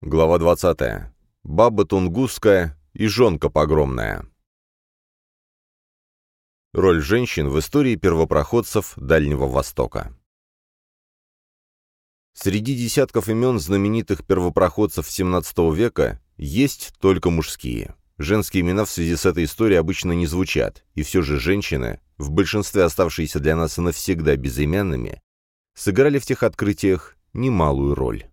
Глава 20. Баба Тунгусская и жонка погромная. Роль женщин в истории первопроходцев Дальнего Востока. Среди десятков имен знаменитых первопроходцев XVII века есть только мужские. Женские имена в связи с этой историей обычно не звучат, и все же женщины, в большинстве оставшиеся для нас навсегда безымянными, сыграли в тех открытиях немалую роль.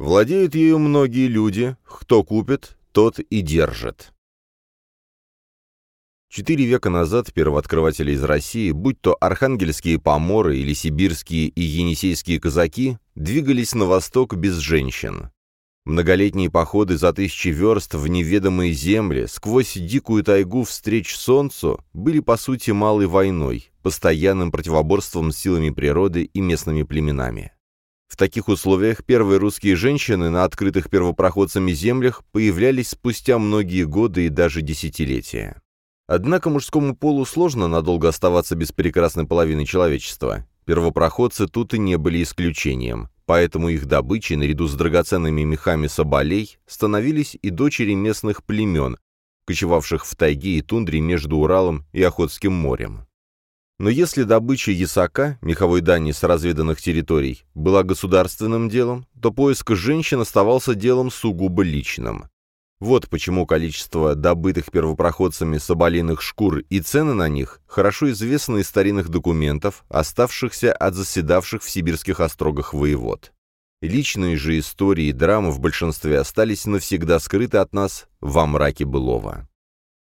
Владеют ею многие люди, кто купит, тот и держит. Четыре века назад первооткрыватели из России, будь то архангельские поморы или сибирские и енисейские казаки, двигались на восток без женщин. Многолетние походы за тысячи верст в неведомые земли, сквозь дикую тайгу встреч солнцу, были по сути малой войной, постоянным противоборством с силами природы и местными племенами. В таких условиях первые русские женщины на открытых первопроходцами землях появлялись спустя многие годы и даже десятилетия. Однако мужскому полу сложно надолго оставаться без прекрасной половины человечества. Первопроходцы тут и не были исключением, поэтому их добычей, наряду с драгоценными мехами соболей, становились и дочери местных племен, кочевавших в тайге и тундре между Уралом и Охотским морем. Но если добыча ясака, меховой дани с разведанных территорий, была государственным делом, то поиск женщин оставался делом сугубо личным. Вот почему количество добытых первопроходцами соболиных шкур и цены на них хорошо известны из старинных документов, оставшихся от заседавших в сибирских острогах воевод. Личные же истории и драмы в большинстве остались навсегда скрыты от нас во мраке былого.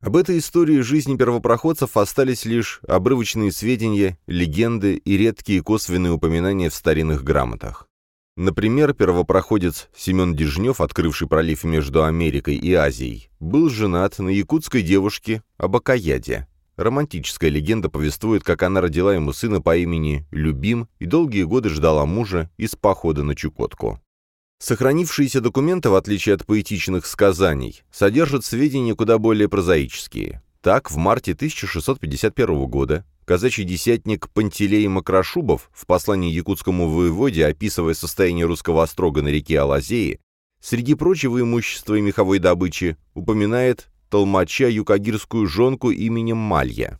Об этой истории жизни первопроходцев остались лишь обрывочные сведения, легенды и редкие косвенные упоминания в старинных грамотах. Например, первопроходец Семен Дежнев, открывший пролив между Америкой и Азией, был женат на якутской девушке Абакаяде. Романтическая легенда повествует, как она родила ему сына по имени Любим и долгие годы ждала мужа из похода на Чукотку. Сохранившиеся документы, в отличие от поэтичных сказаний, содержат сведения куда более прозаические. Так, в марте 1651 года казачий десятник Пантелей Макрошубов в послании якутскому воеводе, описывая состояние русского острога на реке Алазеи, среди прочего имущества и меховой добычи упоминает толмача юкагирскую жонку именем Малья.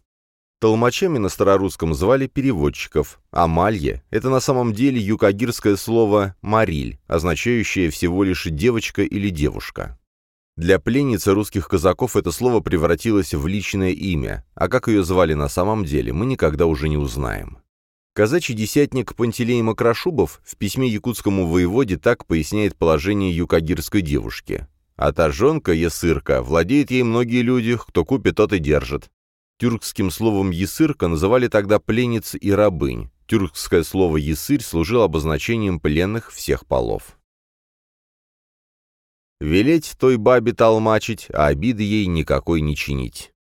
Толмачами на старорусском звали переводчиков, а малье — это на самом деле юкагирское слово «мариль», означающее всего лишь «девочка» или «девушка». Для пленницы русских казаков это слово превратилось в личное имя, а как ее звали на самом деле, мы никогда уже не узнаем. Казачий десятник Пантелей Макрошубов в письме якутскому воеводе так поясняет положение юкагирской девушки. «А та жонка, ясырка, владеет ей многие люди, кто купит, тот и держит. Тюркским словом «ясырка» называли тогда пленниц и рабынь. Тюркское слово «ясырь» служило обозначением пленных всех полов. Велеть той бабе толмачить, а обиды ей никакой не чинить.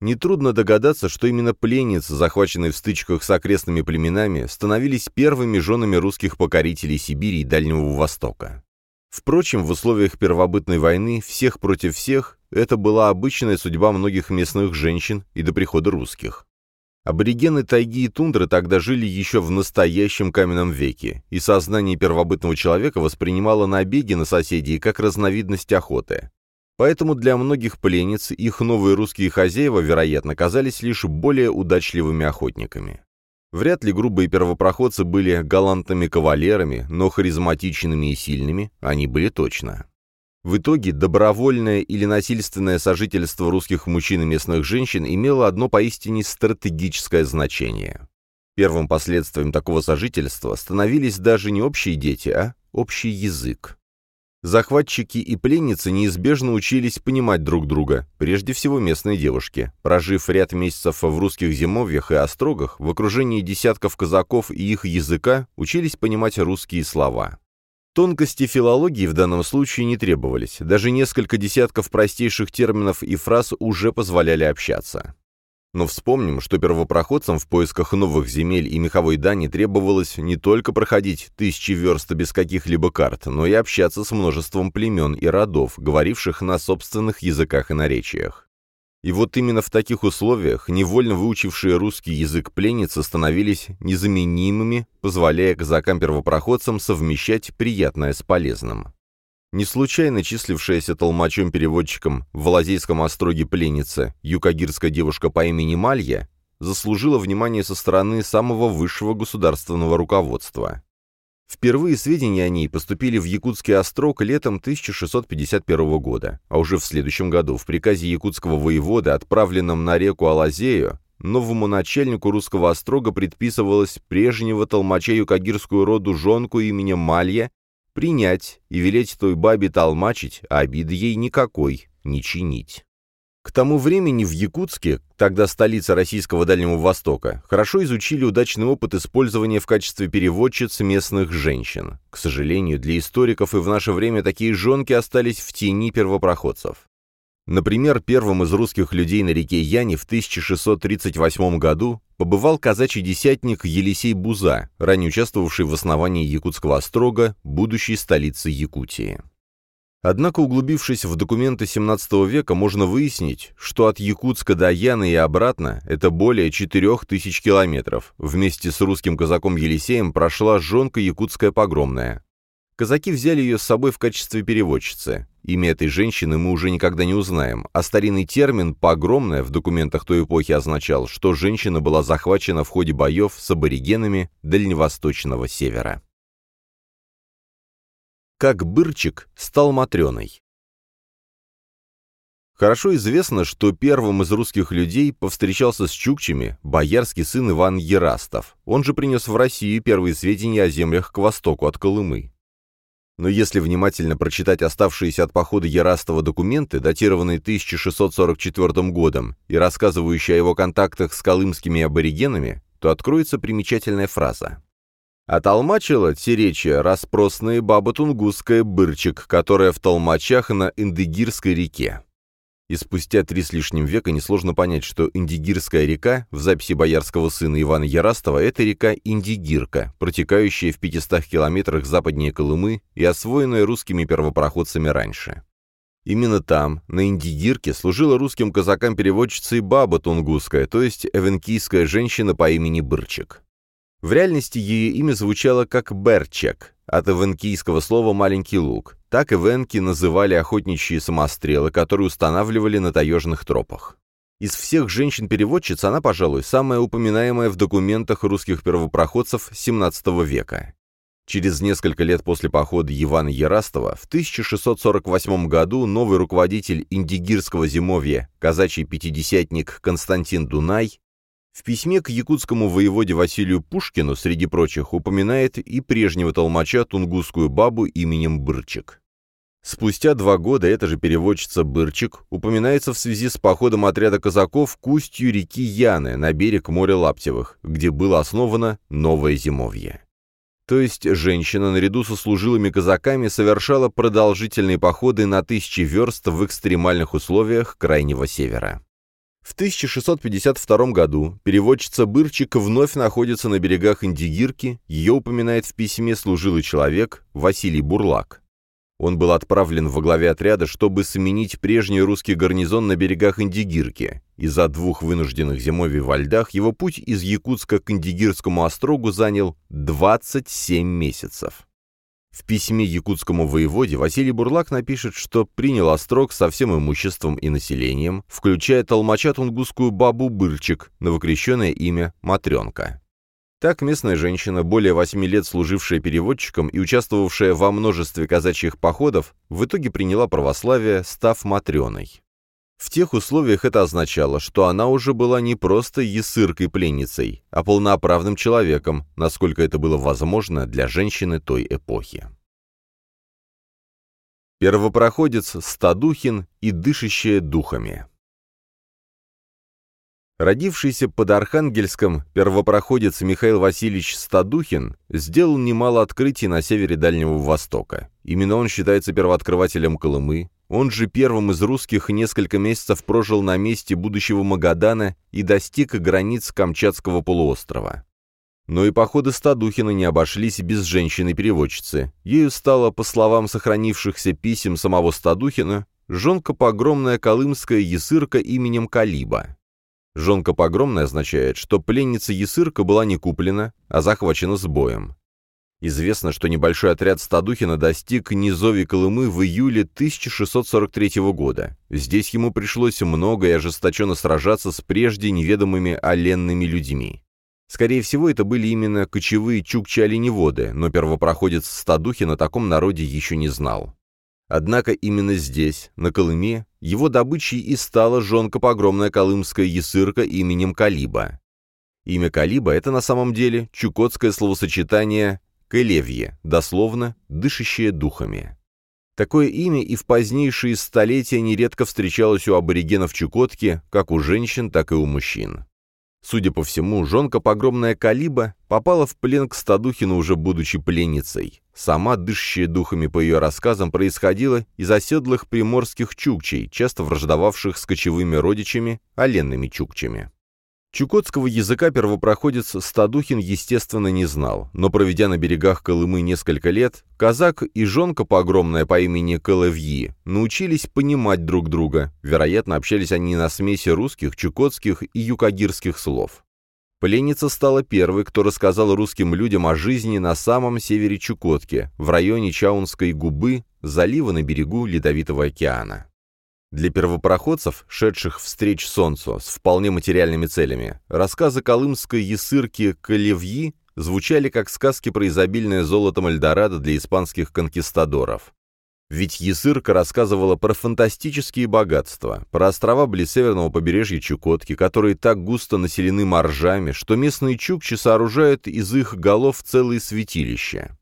Нетрудно догадаться, что именно пленницы, захваченные в стычках с окрестными племенами, становились первыми женами русских покорителей Сибири и Дальнего Востока. Впрочем, в условиях первобытной войны всех против всех это была обычная судьба многих местных женщин и до прихода русских. Аборигены тайги и тундры тогда жили еще в настоящем каменном веке, и сознание первобытного человека воспринимало набеги на соседей как разновидность охоты. Поэтому для многих пленниц их новые русские хозяева, вероятно, казались лишь более удачливыми охотниками. Вряд ли грубые первопроходцы были галантными кавалерами, но харизматичными и сильными они были точно. В итоге добровольное или насильственное сожительство русских мужчин и местных женщин имело одно поистине стратегическое значение. Первым последствием такого сожительства становились даже не общие дети, а общий язык. Захватчики и пленницы неизбежно учились понимать друг друга, прежде всего местные девушки. Прожив ряд месяцев в русских зимовьях и острогах, в окружении десятков казаков и их языка учились понимать русские слова. Тонкости филологии в данном случае не требовались, даже несколько десятков простейших терминов и фраз уже позволяли общаться. Но вспомним, что первопроходцам в поисках новых земель и меховой дани требовалось не только проходить тысячи верст без каких-либо карт, но и общаться с множеством племен и родов, говоривших на собственных языках и наречиях. И вот именно в таких условиях невольно выучившие русский язык пленницы становились незаменимыми, позволяя казакам-первопроходцам совмещать приятное с полезным. Не случайно числившаяся толмачом-переводчиком в Волозейском остроге пленница юкагирская девушка по имени Малья заслужила внимание со стороны самого высшего государственного руководства. Впервые сведения о ней поступили в Якутский острог летом 1651 года, а уже в следующем году в приказе якутского воевода, отправленном на реку Алазею, новому начальнику русского острога предписывалось прежнего толмача юкагирскую роду жонку именем Малья принять и велеть той бабе толмачить, а обиды ей никакой не чинить. К тому времени в Якутске, тогда столица Российского Дальнего Востока, хорошо изучили удачный опыт использования в качестве переводчиц местных женщин. К сожалению, для историков и в наше время такие жонки остались в тени первопроходцев. Например, первым из русских людей на реке Яне в 1638 году побывал казачий десятник Елисей Буза, ранее участвовавший в основании Якутского острога, будущей столицы Якутии. Однако, углубившись в документы XVII века, можно выяснить, что от Якутска до Яны и обратно это более 4000 километров. Вместе с русским казаком Елисеем прошла жонка якутская погромная. Казаки взяли ее с собой в качестве переводчицы. Имя этой женщины мы уже никогда не узнаем, а старинный термин «погромная» в документах той эпохи означал, что женщина была захвачена в ходе боев с аборигенами Дальневосточного севера как Бырчик стал Матрёной. Хорошо известно, что первым из русских людей повстречался с чукчами боярский сын Иван Ерастов. Он же принес в Россию первые сведения о землях к востоку от Колымы. Но если внимательно прочитать оставшиеся от похода Ярастова документы, датированные 1644 годом и рассказывающие о его контактах с колымскими аборигенами, то откроется примечательная фраза. А толмачила Теречья распросная баба Тунгусская Бырчик, которая в толмачах на Индыгирской реке. И спустя три с лишним века несложно понять, что Индигирская река, в записи боярского сына Ивана Ярастова, это река Индигирка, протекающая в 500 километрах западнее Колымы и освоенная русскими первопроходцами раньше. Именно там, на Индигирке, служила русским казакам переводчицей баба Тунгусская, то есть эвенкийская женщина по имени Бырчик. В реальности ее имя звучало как Берчек, от эвенкийского слова «маленький лук». Так эвенки называли охотничьи самострелы, которые устанавливали на таежных тропах. Из всех женщин-переводчиц она, пожалуй, самая упоминаемая в документах русских первопроходцев XVII века. Через несколько лет после похода Ивана Ярастова в 1648 году новый руководитель индигирского зимовья, казачий пятидесятник Константин Дунай, в письме к якутскому воеводе Василию Пушкину, среди прочих, упоминает и прежнего толмача тунгусскую бабу именем Бырчик. Спустя два года эта же переводчица Бырчик упоминается в связи с походом отряда казаков к устью реки Яны на берег моря Лаптевых, где было основано новое зимовье. То есть женщина наряду со служилыми казаками совершала продолжительные походы на тысячи верст в экстремальных условиях Крайнего Севера. В 1652 году переводчица Бырчик вновь находится на берегах Индигирки, ее упоминает в письме служилый человек Василий Бурлак. Он был отправлен во главе отряда, чтобы сменить прежний русский гарнизон на берегах Индигирки. Из-за двух вынужденных зимовий во льдах его путь из Якутска к Индигирскому острогу занял 27 месяцев. В письме якутскому воеводе Василий Бурлак напишет, что принял острог со всем имуществом и населением, включая толмача тунгусскую бабу Бырчик, новокрещенное имя Матренка. Так местная женщина, более восьми лет служившая переводчиком и участвовавшая во множестве казачьих походов, в итоге приняла православие, став Матреной. В тех условиях это означало, что она уже была не просто ясыркой-пленницей, а полноправным человеком, насколько это было возможно для женщины той эпохи. Первопроходец Стадухин и дышащая духами Родившийся под Архангельском первопроходец Михаил Васильевич Стадухин сделал немало открытий на севере Дальнего Востока. Именно он считается первооткрывателем Колымы, он же первым из русских несколько месяцев прожил на месте будущего Магадана и достиг границ Камчатского полуострова. Но и походы Стадухина не обошлись без женщины-переводчицы. Ею стала, по словам сохранившихся писем самого Стадухина, жонка погромная колымская ясырка именем Калиба. Жонка погромная означает, что пленница ясырка была не куплена, а захвачена с боем. Известно, что небольшой отряд Стадухина достиг низови Колымы в июле 1643 года. Здесь ему пришлось много и ожесточенно сражаться с прежде неведомыми оленными людьми. Скорее всего, это были именно кочевые чукчи-оленеводы, но первопроходец Стадухин о таком народе еще не знал. Однако именно здесь, на Колыме, его добычей и стала жонка погромная колымская ясырка именем Калиба. Имя Калиба — это на самом деле чукотское словосочетание «кэлевье», дословно «дышащее духами». Такое имя и в позднейшие столетия нередко встречалось у аборигенов Чукотки, как у женщин, так и у мужчин. Судя по всему, жонка погромная Калиба попала в плен к Стадухину уже будучи пленницей. Сама, дышащая духами по ее рассказам, происходила из оседлых приморских чукчей, часто враждовавших с кочевыми родичами, оленными чукчами. Чукотского языка первопроходец Стадухин, естественно, не знал, но, проведя на берегах Колымы несколько лет, казак и жонка погромная по имени Коловьи научились понимать друг друга, вероятно, общались они на смеси русских, чукотских и юкагирских слов. Пленница стала первой, кто рассказал русским людям о жизни на самом севере Чукотки, в районе Чаунской губы, залива на берегу Ледовитого океана. Для первопроходцев, шедших встреч солнцу с вполне материальными целями, рассказы колымской ясырки Калевьи звучали как сказки про изобильное золотом Эльдорадо для испанских конкистадоров. Ведь Ясырка рассказывала про фантастические богатства, про острова близ северного побережья Чукотки, которые так густо населены моржами, что местные чукчи сооружают из их голов целые святилища.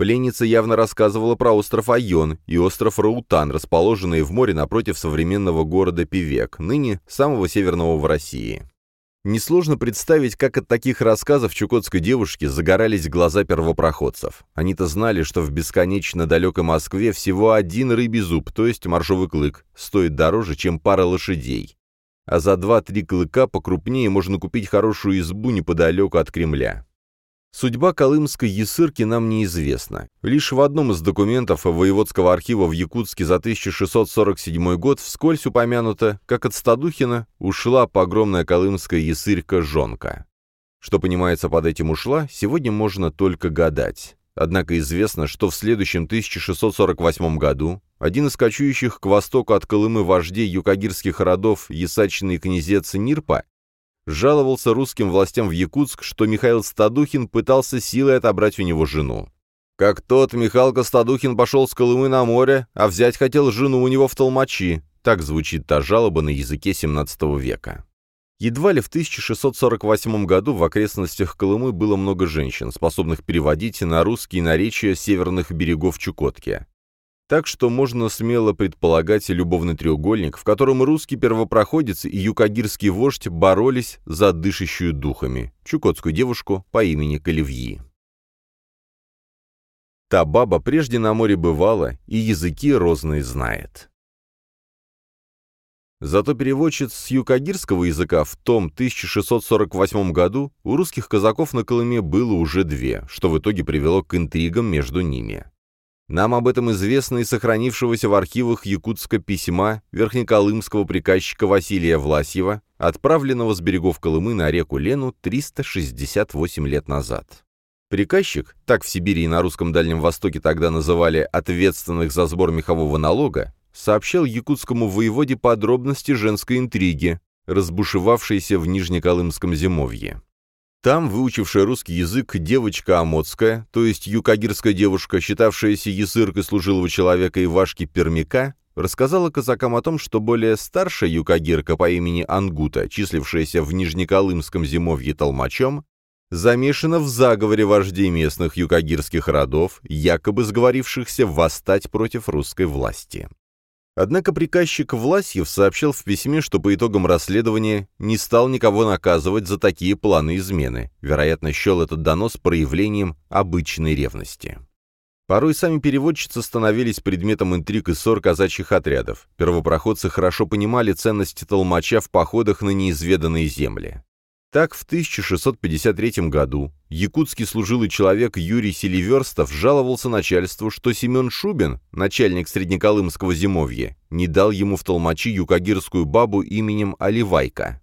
Пленница явно рассказывала про остров Айон и остров Раутан, расположенные в море напротив современного города Певек, ныне самого северного в России. Несложно представить, как от таких рассказов чукотской девушки загорались глаза первопроходцев. Они-то знали, что в бесконечно далекой Москве всего один рыбий зуб, то есть моржовый клык, стоит дороже, чем пара лошадей. А за два-три клыка покрупнее можно купить хорошую избу неподалеку от Кремля. Судьба колымской ясырки нам неизвестна. Лишь в одном из документов воеводского архива в Якутске за 1647 год вскользь упомянуто, как от Стадухина ушла погромная колымская ясырька-жонка. Что понимается под этим «ушла», сегодня можно только гадать. Однако известно, что в следующем 1648 году один из кочующих к востоку от Колымы вождей юкагирских родов, ясачный князец Нирпа, жаловался русским властям в Якутск, что Михаил Стадухин пытался силой отобрать у него жену. Как тот Михалка Стадухин пошел с Колымы на море, а взять хотел жену у него в Толмачи. Так звучит та жалоба на языке XVII века. Едва ли в 1648 году в окрестностях Колымы было много женщин, способных переводить на русские наречия северных берегов Чукотки. Так что можно смело предполагать любовный треугольник, в котором русский первопроходец и юкагирский вождь боролись за дышащую духами, чукотскую девушку по имени Калевьи. Та баба прежде на море бывала и языки розные знает. Зато переводчиц с юкагирского языка в том 1648 году у русских казаков на Колыме было уже две, что в итоге привело к интригам между ними. Нам об этом известно из сохранившегося в архивах Якутска письма верхнеколымского приказчика Василия Власьева, отправленного с берегов Колымы на реку Лену 368 лет назад. Приказчик, так в Сибири и на русском Дальнем Востоке тогда называли ответственных за сбор мехового налога, сообщал якутскому воеводе подробности женской интриги, разбушевавшейся в Нижнеколымском зимовье. Там, выучившая русский язык, девочка Амоцкая, то есть юкагирская девушка, считавшаяся ясыркой служилого человека Ивашки Пермяка, рассказала казакам о том, что более старшая юкагирка по имени Ангута, числившаяся в Нижнеколымском зимовье толмачом, замешана в заговоре вождей местных юкагирских родов, якобы сговорившихся восстать против русской власти. Однако приказчик Власьев сообщил в письме, что по итогам расследования не стал никого наказывать за такие планы измены. Вероятно, счел этот донос проявлением обычной ревности. Порой сами переводчицы становились предметом интриг и ссор казачьих отрядов. Первопроходцы хорошо понимали ценность толмача в походах на неизведанные земли. Так, в 1653 году якутский служилый человек Юрий Селиверстов жаловался начальству, что Семен Шубин, начальник Среднеколымского зимовья, не дал ему в толмачи юкагирскую бабу именем Оливайка.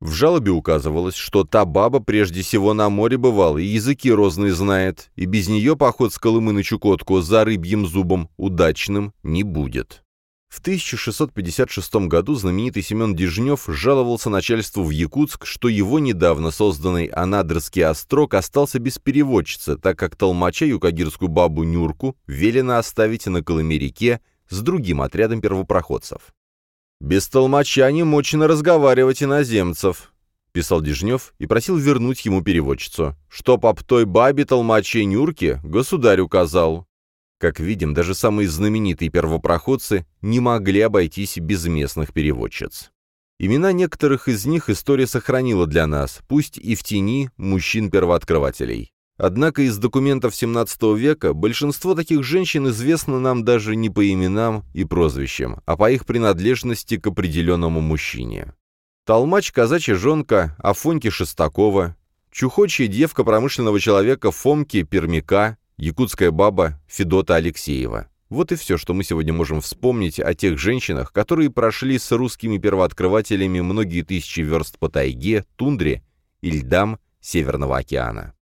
В жалобе указывалось, что та баба прежде всего на море бывала и языки розные знает, и без нее поход с Колымы на Чукотку за рыбьим зубом удачным не будет. В 1656 году знаменитый Семен Дежнев жаловался начальству в Якутск, что его недавно созданный Анадырский острог остался без переводчицы, так как толмача юкагирскую бабу Нюрку велено оставить на Колыме-реке с другим отрядом первопроходцев. «Без толмача не мочено разговаривать иноземцев», — писал Дежнев и просил вернуть ему переводчицу. «Чтоб об той бабе толмачей Нюрке государь указал». Как видим, даже самые знаменитые первопроходцы не могли обойтись без местных переводчиц. Имена некоторых из них история сохранила для нас, пусть и в тени мужчин-первооткрывателей. Однако из документов XVII века большинство таких женщин известно нам даже не по именам и прозвищам, а по их принадлежности к определенному мужчине. Толмач казачья жонка Афоньки Шестакова, чухочья девка промышленного человека Фомки Пермяка, якутская баба Федота Алексеева. Вот и все, что мы сегодня можем вспомнить о тех женщинах, которые прошли с русскими первооткрывателями многие тысячи верст по тайге, тундре и льдам Северного океана.